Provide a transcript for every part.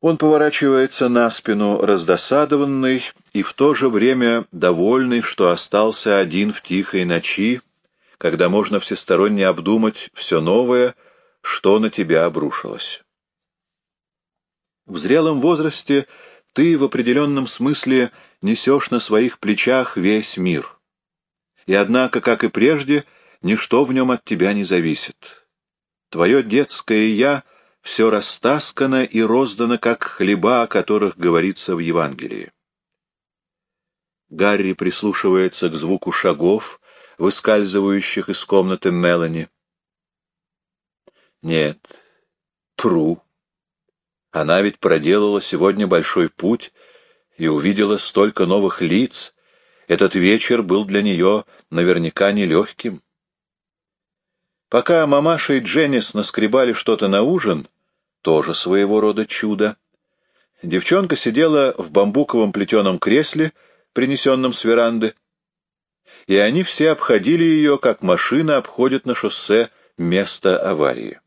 Он поворачивается на спину, раздосадованный и в то же время довольный, что остался один в тихой ночи, когда можно всесторонне обдумать все новое, что на тебя обрушилось. В зрелом возрасте ты в определенном смысле несешь на своих плечах весь мир. И однако, как и прежде, ничто в нем от тебя не зависит. Твое детское «я» все растаскано и роздано, как хлеба, о которых говорится в Евангелии. Гарри прислушивается к звуку шагов, выскальзывающих из комнаты Мелани. Нет, Пру. Она ведь проделала сегодня большой путь и увидела столько новых лиц. Этот вечер был для нее наверняка нелегким. Пока мамаша и Дженнис наскребали что-то на ужин, тоже своего рода чудо, девчонка сидела в бамбуковом плетеном кресле, принесенном с веранды, и они все обходили ее, как машина обходит на шоссе место аварии.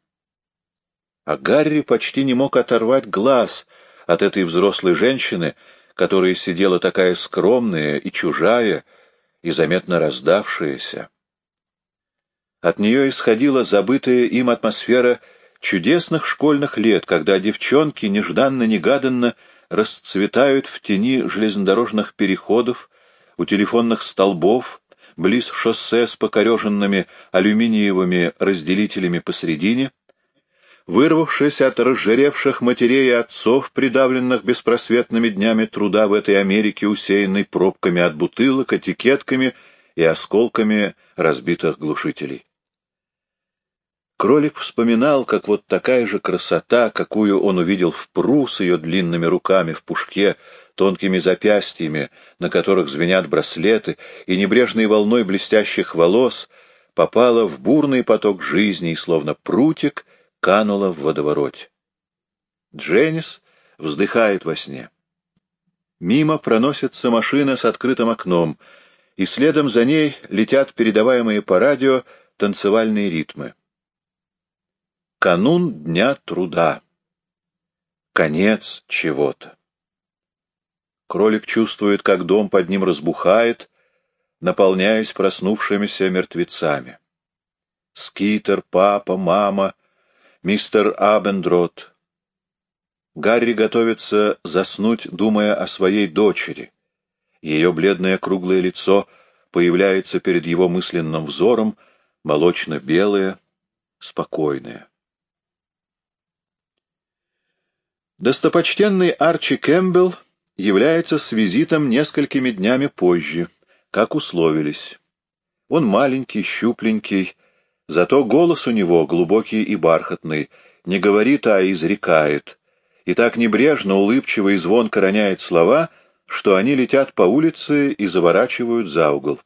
А Гарри почти не мог оторвать глаз от этой взрослой женщины, которая сидела такая скромная и чужая, и заметно раздавшаяся. От нее исходила забытая им атмосфера чудесных школьных лет, когда девчонки нежданно-негаданно расцветают в тени железнодорожных переходов, у телефонных столбов, близ шоссе с покореженными алюминиевыми разделителями посредине, вырвавшись от разжиревших матерей и отцов, придавленных беспросветными днями труда в этой Америке, усеянной пробками от бутылок, этикетками и осколками разбитых глушителей. Кролик вспоминал, как вот такая же красота, какую он увидел в Пру с ее длинными руками в пушке, тонкими запястьями, на которых звенят браслеты, и небрежной волной блестящих волос, попала в бурный поток жизни и, словно прутик, канула в водовороте. Дженнис вздыхает во сне. Мимо проносится машина с открытым окном, и следом за ней летят передаваемые по радио танцевальные ритмы. Канун Дня Труда. Конец чего-то. Кролик чувствует, как дом под ним разбухает, наполняясь проснувшимися мертвецами. Скитер, папа, мама, мистер Абендрот. Гарри готовится заснуть, думая о своей дочери. Ее бледное круглое лицо появляется перед его мысленным взором, молочно-белое, спокойное. Достопочтенный Арчи Кэмпбелл является с визитом несколькими днями позже, как условились. Он маленький, щупленький, зато голос у него глубокий и бархатный, не говорит, а изрекает, и так небрежно, улыбчиво и звонко роняет слова, что они летят по улице и заворачивают за угол.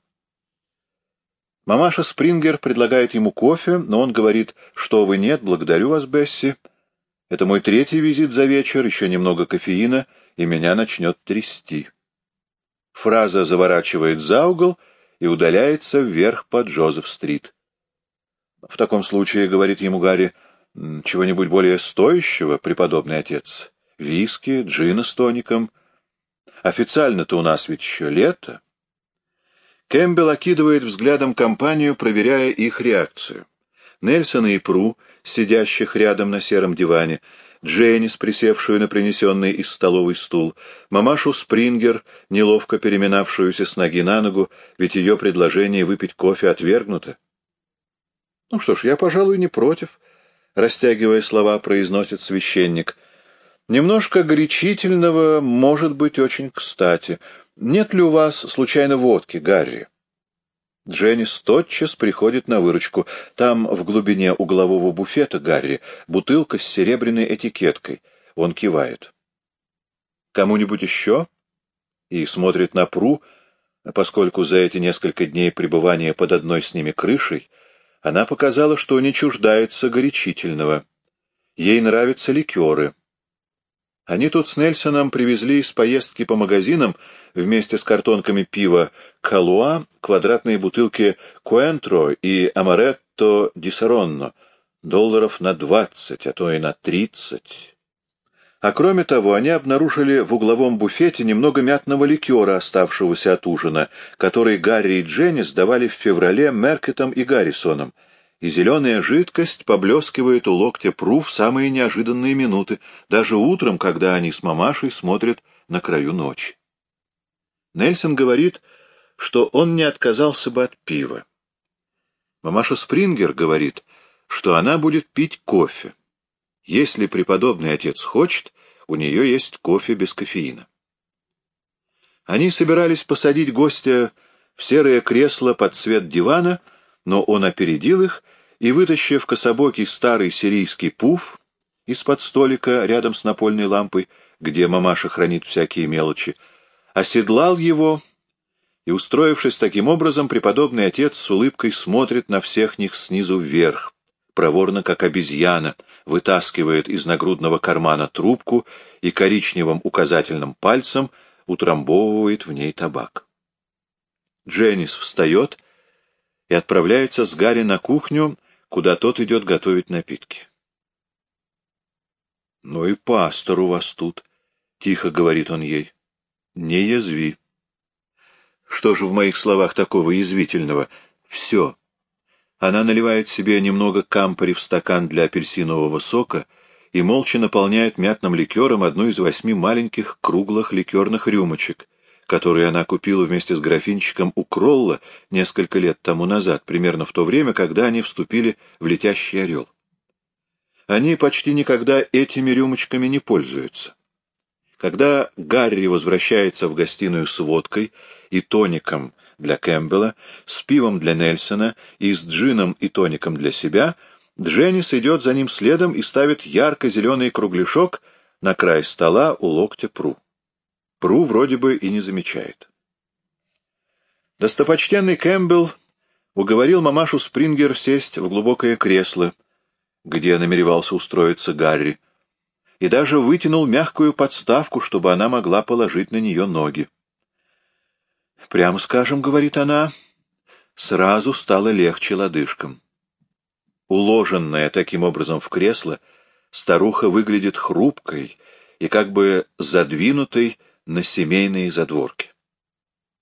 Мамаша Спрингер предлагает ему кофе, но он говорит, что вы нет, благодарю вас, Бесси, это мой третий визит за вечер, еще немного кофеина, и меня начнет трясти. Фраза заворачивает за угол и удаляется вверх по Джозеф-стрит. В таком случае, говорит ему Гарри, чего-нибудь более стоящего, преподобный отец. Виски, джина с тоником. Официально-то у нас ведь еще лето. Кэмпбелл окидывает взглядом компанию, проверяя их реакцию. Нельсона и Пру, сидящих рядом на сером диване, Дженнис, присевшую на принесенный из столовый стул, мамашу Спрингер, неловко переминавшуюся с ноги на ногу, ведь ее предложение выпить кофе отвергнуто. «Ну что ж, я, пожалуй, не против», — растягивая слова, произносит священник. «Немножко горячительного может быть очень кстати. Нет ли у вас, случайно, водки, Гарри?» Дженнис тотчас приходит на выручку. Там, в глубине углового буфета, Гарри, бутылка с серебряной этикеткой. Он кивает. «Кому-нибудь еще?» И смотрит на Пру, поскольку за эти несколько дней пребывания под одной с ними крышей она показала, что не чуждается горячительного. Ей нравятся ликеры. Они тут с Нельсоном привезли из поездки по магазинам вместе с картонками пива «Калуа» квадратные бутылки «Куэнтро» и «Амаретто ди Саронно» долларов на двадцать, а то и на тридцать. А кроме того, они обнаружили в угловом буфете немного мятного ликера, оставшегося от ужина, который Гарри и Дженни сдавали в феврале Меркетом и Гаррисоном, и зеленая жидкость поблескивает у локтя Пру в самые неожиданные минуты, даже утром, когда они с мамашей смотрят на краю ночи. Нельсон говорит, что он не отказался бы от пива. Мамаша Спрингер говорит, что она будет пить кофе. Если преподобный отец хочет, у нее есть кофе без кофеина. Они собирались посадить гостя в серое кресло под цвет дивана, но он опередил их и, вытащив кособокий старый сирийский пуф из-под столика рядом с напольной лампой, где мамаша хранит всякие мелочи, оседлал его, и, устроившись таким образом, преподобный отец с улыбкой смотрит на всех них снизу вверх, проворно, как обезьяна, вытаскивает из нагрудного кармана трубку и коричневым указательным пальцем утрамбовывает в ней табак. Дженнис встает и отправляется с Гарри на кухню, куда тот идет готовить напитки. — Ну и пастор у вас тут, — тихо говорит он ей. — Не язви. — Что же в моих словах такого язвительного? Все. Она наливает себе немного кампари в стакан для апельсинового сока и молча наполняет мятным ликером одну из восьми маленьких круглых ликерных рюмочек, которые она купила вместе с графинчиком у Кролла несколько лет тому назад, примерно в то время, когда они вступили в «Летящий орел». Они почти никогда этими рюмочками не пользуются. Когда Гарри возвращается в гостиную с водкой и тоником для Кэмпбелла, с пивом для Нельсона и с джином и тоником для себя, Дженнис идет за ним следом и ставит ярко-зеленый кругляшок на край стола у локтя Пру. Пру вроде бы и не замечает. Достопочтенный Кэмпбелл уговорил мамашу Спрингер сесть в глубокое кресло, где намеревался устроиться Гарри, и даже вытянул мягкую подставку, чтобы она могла положить на нее ноги. Прямо скажем, — говорит она, — сразу стало легче лодыжкам. Уложенная таким образом в кресло, старуха выглядит хрупкой и как бы задвинутой на семейные задворки.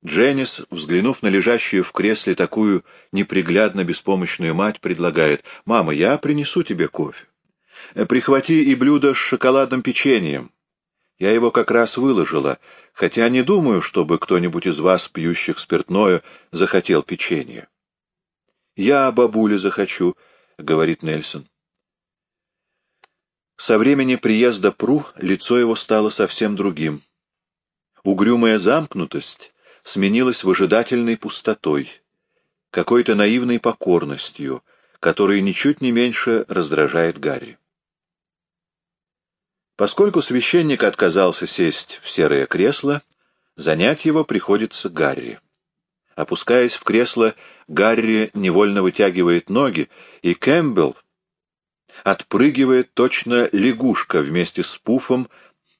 Дженнис, взглянув на лежащую в кресле такую неприглядно беспомощную мать, предлагает, «Мама, я принесу тебе кофе. Прихвати и блюдо с шоколадным печеньем. Я его как раз выложила, хотя не думаю, чтобы кто-нибудь из вас, пьющих спиртное, захотел печенье. — Я бабуле захочу, — говорит Нельсон. Со времени приезда Пру лицо его стало совсем другим. Угрюмая замкнутость сменилась выжидательной пустотой, какой-то наивной покорностью, которая ничуть не меньше раздражает Гарри. Поскольку священник отказался сесть в серое кресло, занять его приходится Гарри. Опускаясь в кресло, Гарри невольно вытягивает ноги, и Кэмпбелл отпрыгивает точно лягушка вместе с пуфом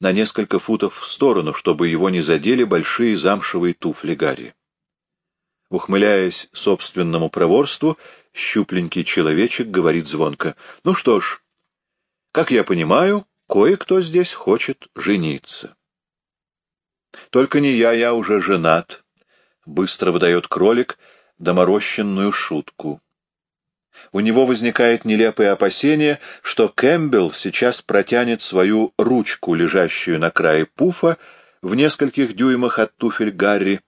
на несколько футов в сторону, чтобы его не задели большие замшевые туфли Гарри. Ухмыляясь собственному проворству, щупленький человечек говорит звонко, «Ну что ж, как я понимаю, Кое-кто здесь хочет жениться. Только не я, я уже женат, — быстро выдает кролик доморощенную шутку. У него возникает нелепое опасение, что Кэмпбелл сейчас протянет свою ручку, лежащую на крае пуфа, в нескольких дюймах от туфель Гарри,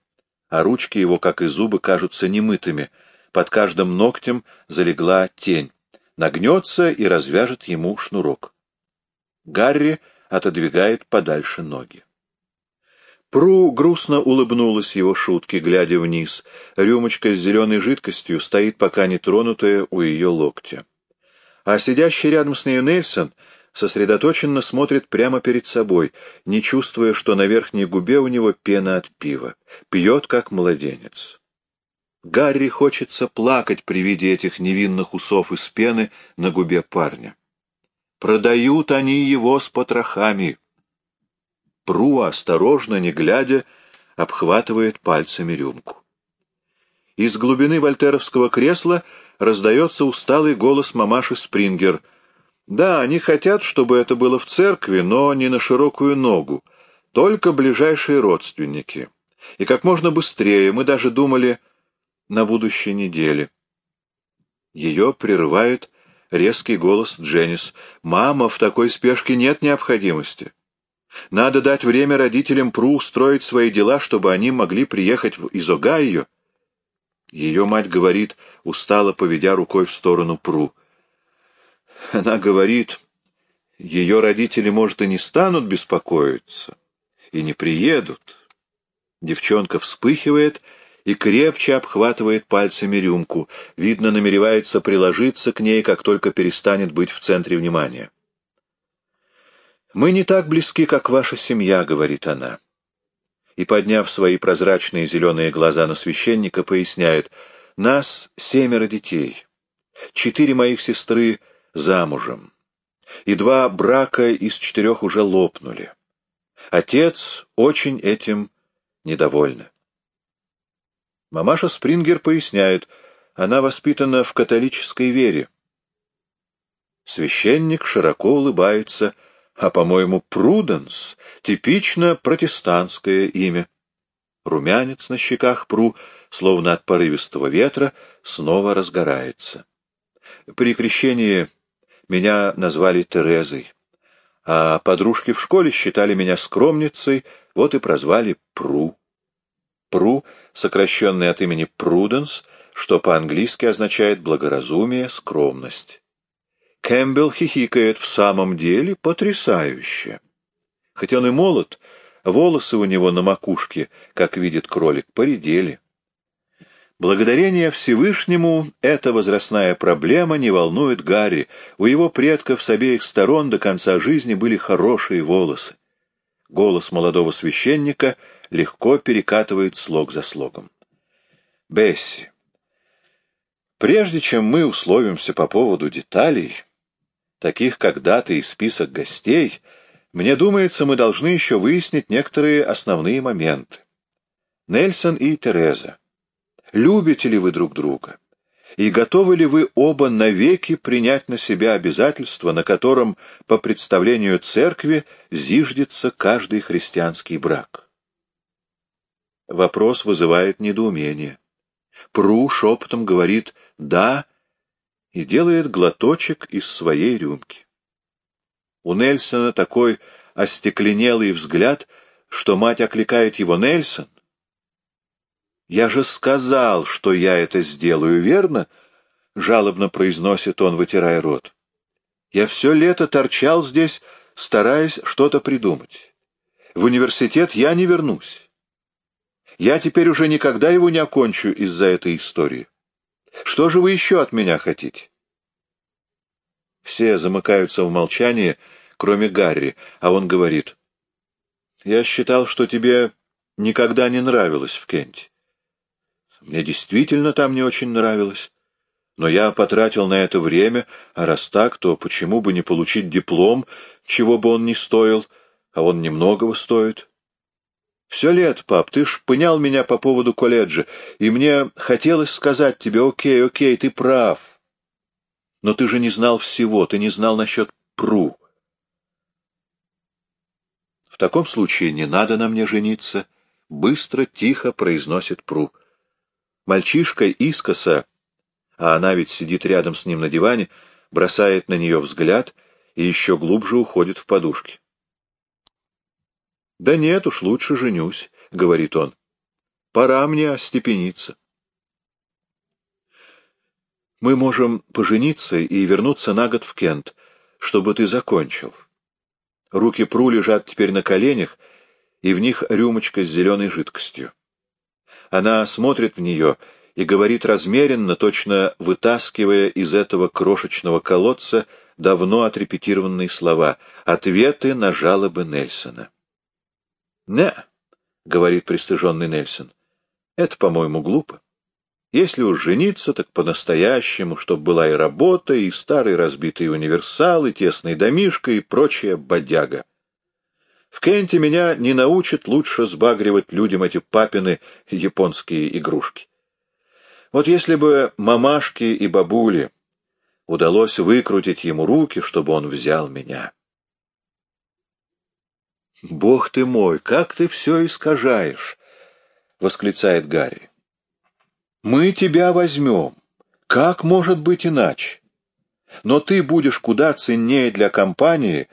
а ручки его, как и зубы, кажутся немытыми. Под каждым ногтем залегла тень. Нагнется и развяжет ему шнурок. Гарри отодвигает подальше ноги. Пру грустно улыбнулась его шутке, глядя вниз. Рюмочка с зеленой жидкостью стоит пока не тронутая у ее локтя. А сидящий рядом с нею Нельсон сосредоточенно смотрит прямо перед собой, не чувствуя, что на верхней губе у него пена от пива. Пьет, как младенец. Гарри хочется плакать при виде этих невинных усов из пены на губе парня. Продают они его с потрохами. Пру, осторожно, не глядя, обхватывает пальцами рюмку. Из глубины вольтеровского кресла раздается усталый голос мамаши Спрингер. Да, они хотят, чтобы это было в церкви, но не на широкую ногу, только ближайшие родственники. И как можно быстрее, мы даже думали на будущей неделе. Ее прерывает резкий голос Дженнис. «Мама, в такой спешке нет необходимости. Надо дать время родителям Пру устроить свои дела, чтобы они могли приехать из Огайо». Ее мать говорит, устало поведя рукой в сторону Пру. Она говорит, ее родители, может, и не станут беспокоиться, и не приедут. Девчонка вспыхивает и крепче обхватывает пальцами рюмку. Видно, намеревается приложиться к ней, как только перестанет быть в центре внимания. «Мы не так близки, как ваша семья», — говорит она. И, подняв свои прозрачные зеленые глаза на священника, поясняет, «Нас семеро детей. Четыре моих сестры замужем, и два брака из четырех уже лопнули. Отец очень этим недовольна. Мамаша Спрингер поясняет, она воспитана в католической вере. Священник широко улыбается, а, по-моему, Пруденс — типично протестантское имя. Румянец на щеках Пру, словно от порывистого ветра, снова разгорается. При крещении меня назвали Терезой, а подружки в школе считали меня скромницей, вот и прозвали Пру. Пру, сокращенный от имени Пруденс, что по-английски означает благоразумие, скромность. Кэмпбелл хихикает в самом деле потрясающе. Хоть он и молод, волосы у него на макушке, как видит кролик, поредели. Благодарение Всевышнему эта возрастная проблема не волнует Гарри. У его предков с обеих сторон до конца жизни были хорошие волосы. Голос молодого священника — легко перекатывает слог за слогом. Бесси, прежде чем мы условимся по поводу деталей, таких как даты и список гостей, мне думается, мы должны еще выяснить некоторые основные моменты. Нельсон и Тереза, любите ли вы друг друга? И готовы ли вы оба навеки принять на себя обязательства, на котором, по представлению церкви, зиждется каждый христианский брак? Вопрос вызывает недоумение. Пру шепотом говорит «да» и делает глоточек из своей рюмки. У Нельсона такой остекленелый взгляд, что мать окликает его «Нельсон». «Я же сказал, что я это сделаю, верно?» — жалобно произносит он, вытирая рот. «Я все лето торчал здесь, стараясь что-то придумать. В университет я не вернусь. Я теперь уже никогда его не окончу из-за этой истории. Что же вы еще от меня хотите? Все замыкаются в молчании, кроме Гарри, а он говорит. Я считал, что тебе никогда не нравилось в Кенте. Мне действительно там не очень нравилось. Но я потратил на это время, а раз так, то почему бы не получить диплом, чего бы он ни стоил, а он немногого стоит? Все лет, пап, ты ж пынял меня по поводу колледжа, и мне хотелось сказать тебе, окей, окей, ты прав. Но ты же не знал всего, ты не знал насчет Пру. В таком случае не надо на мне жениться, быстро, тихо произносит Пру. Мальчишка искоса, а она ведь сидит рядом с ним на диване, бросает на нее взгляд и еще глубже уходит в подушки. «Да нет уж, лучше женюсь», — говорит он. «Пора мне остепениться». «Мы можем пожениться и вернуться на год в Кент, чтобы ты закончил». Руки Пру лежат теперь на коленях, и в них рюмочка с зеленой жидкостью. Она смотрит в нее и говорит размеренно, точно вытаскивая из этого крошечного колодца давно отрепетированные слова, ответы на жалобы Нельсона. «Не», — говорит пристыженный Нельсон, — «это, по-моему, глупо. Если уж жениться, так по-настоящему, чтоб была и работа, и старый разбитый универсал, и тесный домишко, и прочая бодяга. В Кенте меня не научат лучше сбагривать людям эти папины японские игрушки. Вот если бы мамашки и бабули удалось выкрутить ему руки, чтобы он взял меня. «Бог ты мой, как ты все искажаешь!» — восклицает Гарри. «Мы тебя возьмем. Как может быть иначе? Но ты будешь куда ценнее для компании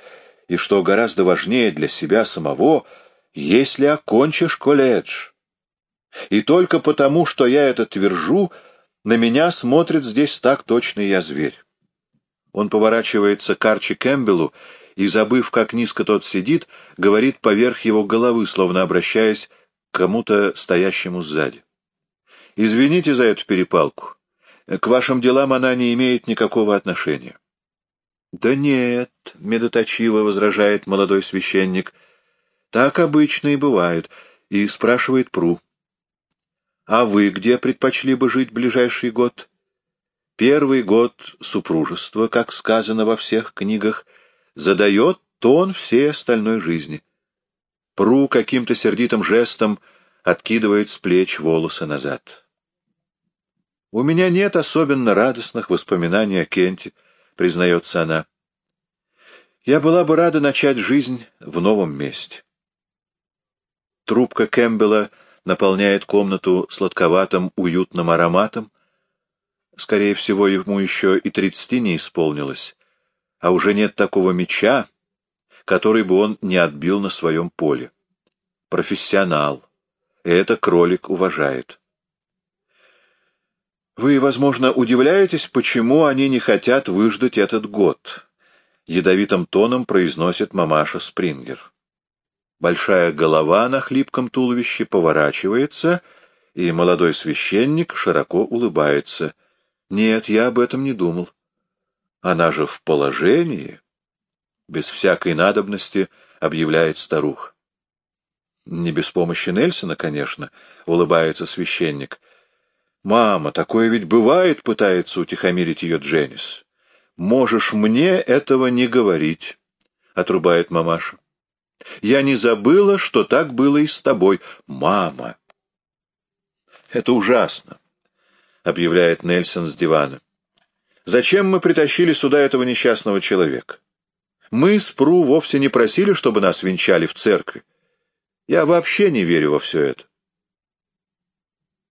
и, что гораздо важнее для себя самого, если окончишь колледж. И только потому, что я это твержу, на меня смотрит здесь так точно я зверь. Он поворачивается к Арчи Кэмпбеллу и, забыв, как низко тот сидит, говорит поверх его головы, словно обращаясь к кому-то стоящему сзади. «Извините за эту перепалку. К вашим делам она не имеет никакого отношения». «Да нет», — медоточиво возражает молодой священник, — «так обычно и бывает», и спрашивает Пру. «А вы где предпочли бы жить ближайший год?» Первый год супружества, как сказано во всех книгах, задает тон всей остальной жизни. Пру каким-то сердитым жестом откидывает с плеч волосы назад. «У меня нет особенно радостных воспоминаний о Кенте», — признается она. «Я была бы рада начать жизнь в новом месте». Трубка Кэмпбелла наполняет комнату сладковатым уютным ароматом, Скорее всего, ему еще и тридцати не исполнилось, а уже нет такого меча, который бы он не отбил на своем поле. Профессионал. И это кролик уважает. Вы, возможно, удивляетесь, почему они не хотят выждать этот год. Ядовитым тоном произносит мамаша Спрингер. Большая голова на хлипком туловище поворачивается, и молодой священник широко улыбается. Нет, я об этом не думал. Она же в положении. Без всякой надобности объявляет старуха. Не без помощи Нельсона, конечно, улыбается священник. Мама, такое ведь бывает, пытается утихомирить ее Дженнис. Можешь мне этого не говорить, отрубает мамаша. Я не забыла, что так было и с тобой, мама. Это ужасно. — объявляет Нельсон с дивана. «Зачем мы притащили сюда этого несчастного человека? Мы с Пру вовсе не просили, чтобы нас венчали в церкви. Я вообще не верю во все это».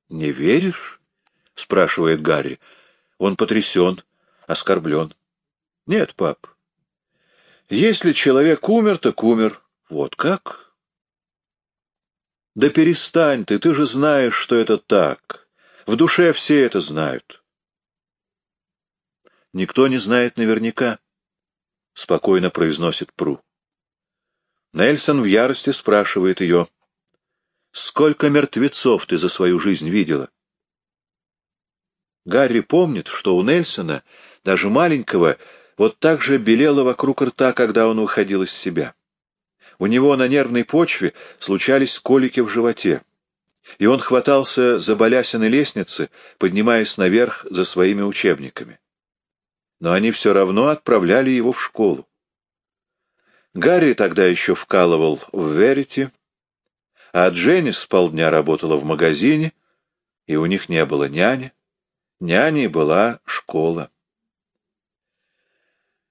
«Не веришь?» — спрашивает Гарри. Он потрясен, оскорблен. «Нет, пап. Если человек умер, так умер. Вот как?» «Да перестань ты, ты же знаешь, что это так. В душе все это знают. Никто не знает наверняка, — спокойно произносит Пру. Нельсон в ярости спрашивает ее, «Сколько мертвецов ты за свою жизнь видела?» Гарри помнит, что у Нельсона, даже маленького, вот так же белело вокруг рта, когда он выходил из себя. У него на нервной почве случались колики в животе и он хватался за балясины лестницы, поднимаясь наверх за своими учебниками. Но они все равно отправляли его в школу. Гарри тогда еще вкалывал в Верите, а Дженнис полдня работала в магазине, и у них не было няни. Няней была школа.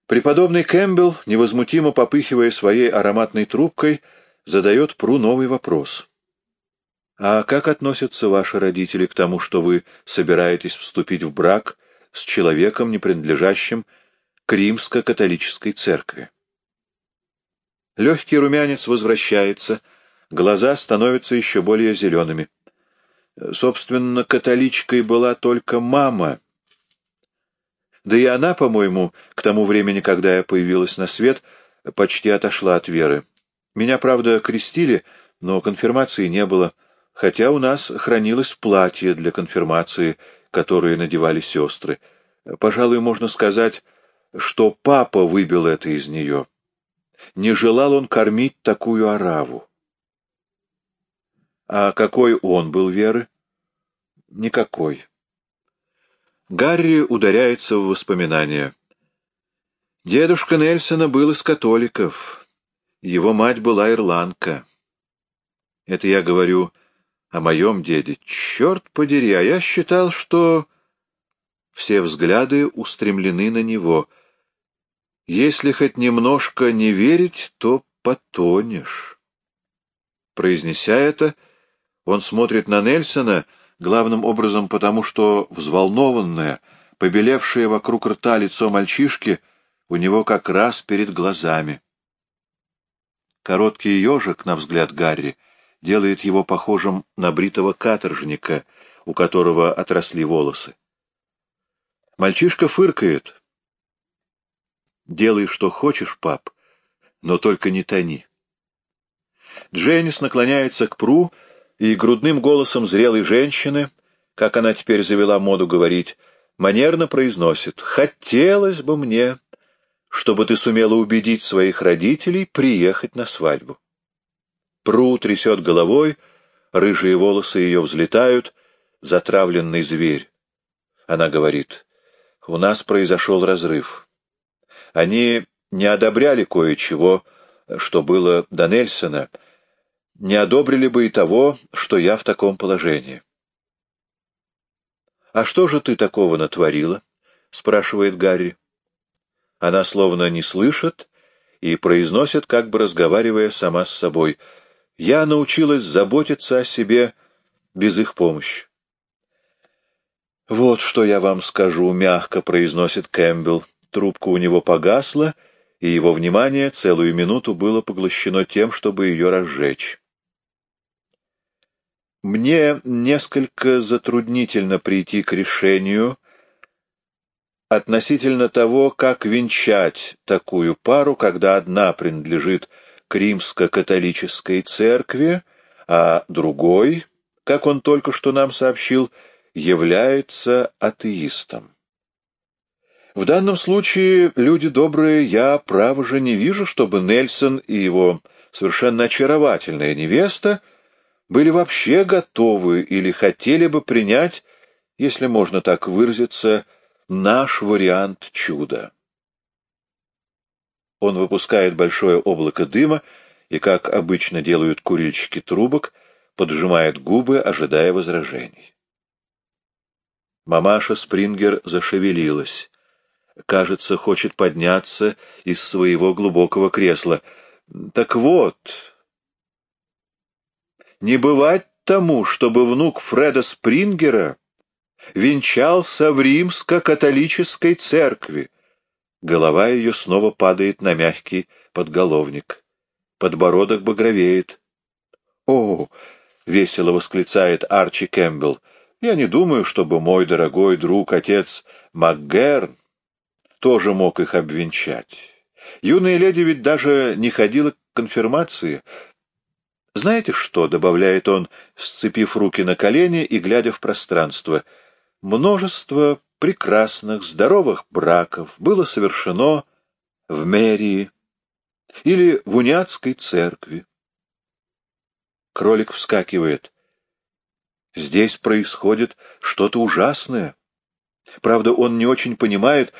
Преподобный Кэмпбелл, невозмутимо попыхивая своей ароматной трубкой, задает Пру новый вопрос. А как относятся ваши родители к тому, что вы собираетесь вступить в брак с человеком, не принадлежащим к римско-католической церкви? Легкий румянец возвращается, глаза становятся еще более зелеными. Собственно, католичкой была только мама. Да и она, по-моему, к тому времени, когда я появилась на свет, почти отошла от веры. Меня, правда, крестили, но конфирмации не было — хотя у нас хранилось платье для конфирмации, которое надевали сестры. Пожалуй, можно сказать, что папа выбил это из нее. Не желал он кормить такую ораву. А какой он был веры? Никакой. Гарри ударяется в воспоминания. Дедушка Нельсона был из католиков. Его мать была ирландка. Это я говорю о моем деде. Черт подери, а я считал, что... все взгляды устремлены на него. Если хоть немножко не верить, то потонешь. Произнеся это, он смотрит на Нельсона, главным образом потому, что взволнованное, побелевшее вокруг рта лицо мальчишки у него как раз перед глазами. Короткий ежик, на взгляд Гарри, делает его похожим на бритого каторжника, у которого отросли волосы. Мальчишка фыркает. «Делай, что хочешь, пап, но только не тони». Дженнис наклоняется к Пру и грудным голосом зрелой женщины, как она теперь завела моду говорить, манерно произносит «Хотелось бы мне, чтобы ты сумела убедить своих родителей приехать на свадьбу». Пру трясет головой, рыжие волосы ее взлетают, затравленный зверь. Она говорит «У нас произошел разрыв. Они не одобряли кое-чего, что было до Нельсона, не одобрили бы и того, что я в таком положении. «А что же ты такого натворила?» — спрашивает Гарри. Она словно не слышит и произносит, как бы разговаривая сама с собой. «Я научилась заботиться о себе без их помощи». «Вот что я вам скажу», — мягко произносит Кэмпбелл. Трубка у него погасла, и его внимание целую минуту было поглощено тем, чтобы ее разжечь. Мне несколько затруднительно прийти к решению относительно того, как венчать такую пару, когда одна принадлежит к римско-католической церкви, а другой, как он только что нам сообщил, является атеистом. В данном случае, люди добрые, я, право же, не вижу, чтобы Нельсон и его совершенно очаровательная невеста были вообще готовы или хотели бы принять, если можно так выразиться, наш вариант чуда. Он выпускает большое облако дыма и, как обычно делают курильщики трубок, поджимает губы, ожидая возражений. Мамаша Спрингер зашевелилась. Кажется, хочет подняться из своего глубокого кресла. Так вот, не бывать тому, чтобы внук Фреда Спрингера венчался в римско-католической церкви. Голова ее снова падает на мягкий подголовник. Подбородок багровеет. «О!» — весело восклицает Арчи Кэмпбелл. «Я не думаю, чтобы мой дорогой друг, отец МакГерн, тоже мог их обвенчать. Юная леди ведь даже не ходила к конфирмации, «Знаете что?» — добавляет он, сцепив руки на колени и глядя в пространство. «Множество прекрасных, здоровых браков было совершено в мэрии или в униатской церкви». Кролик вскакивает. «Здесь происходит что-то ужасное. Правда, он не очень понимает,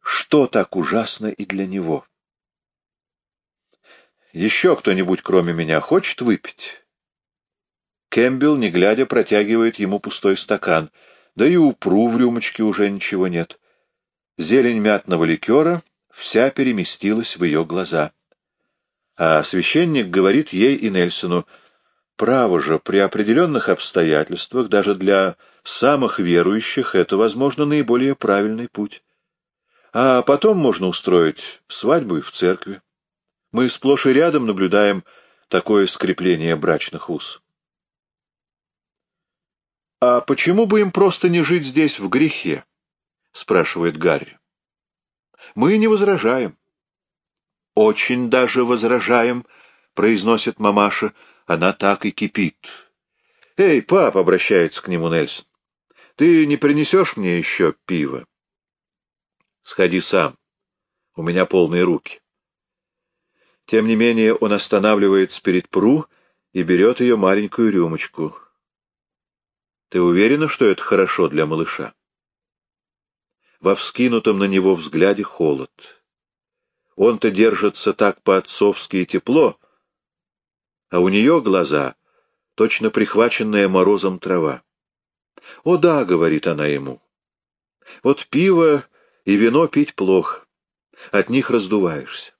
что так ужасно и для него». Еще кто-нибудь, кроме меня, хочет выпить?» Кэмпбелл, не глядя, протягивает ему пустой стакан. Да и у Пру в рюмочке уже ничего нет. Зелень мятного ликера вся переместилась в ее глаза. А священник говорит ей и Нельсону, «Право же, при определенных обстоятельствах, даже для самых верующих, это, возможно, наиболее правильный путь. А потом можно устроить свадьбу и в церкви». Мы сплошь и рядом наблюдаем такое скрепление брачных уз. «А почему бы им просто не жить здесь в грехе?» — спрашивает Гарри. «Мы не возражаем». «Очень даже возражаем», — произносит мамаша. Она так и кипит. «Эй, пап!» — обращается к нему Нельсон. «Ты не принесешь мне еще пиво?» «Сходи сам. У меня полные руки». Тем не менее он останавливается перед Пру и берет ее маленькую рюмочку. «Ты уверена, что это хорошо для малыша?» Во вскинутом на него взгляде холод. Он-то держится так по-отцовски и тепло, а у нее глаза, точно прихваченная морозом трава. «О да», — говорит она ему, Вот пиво и вино пить плохо, от них раздуваешься.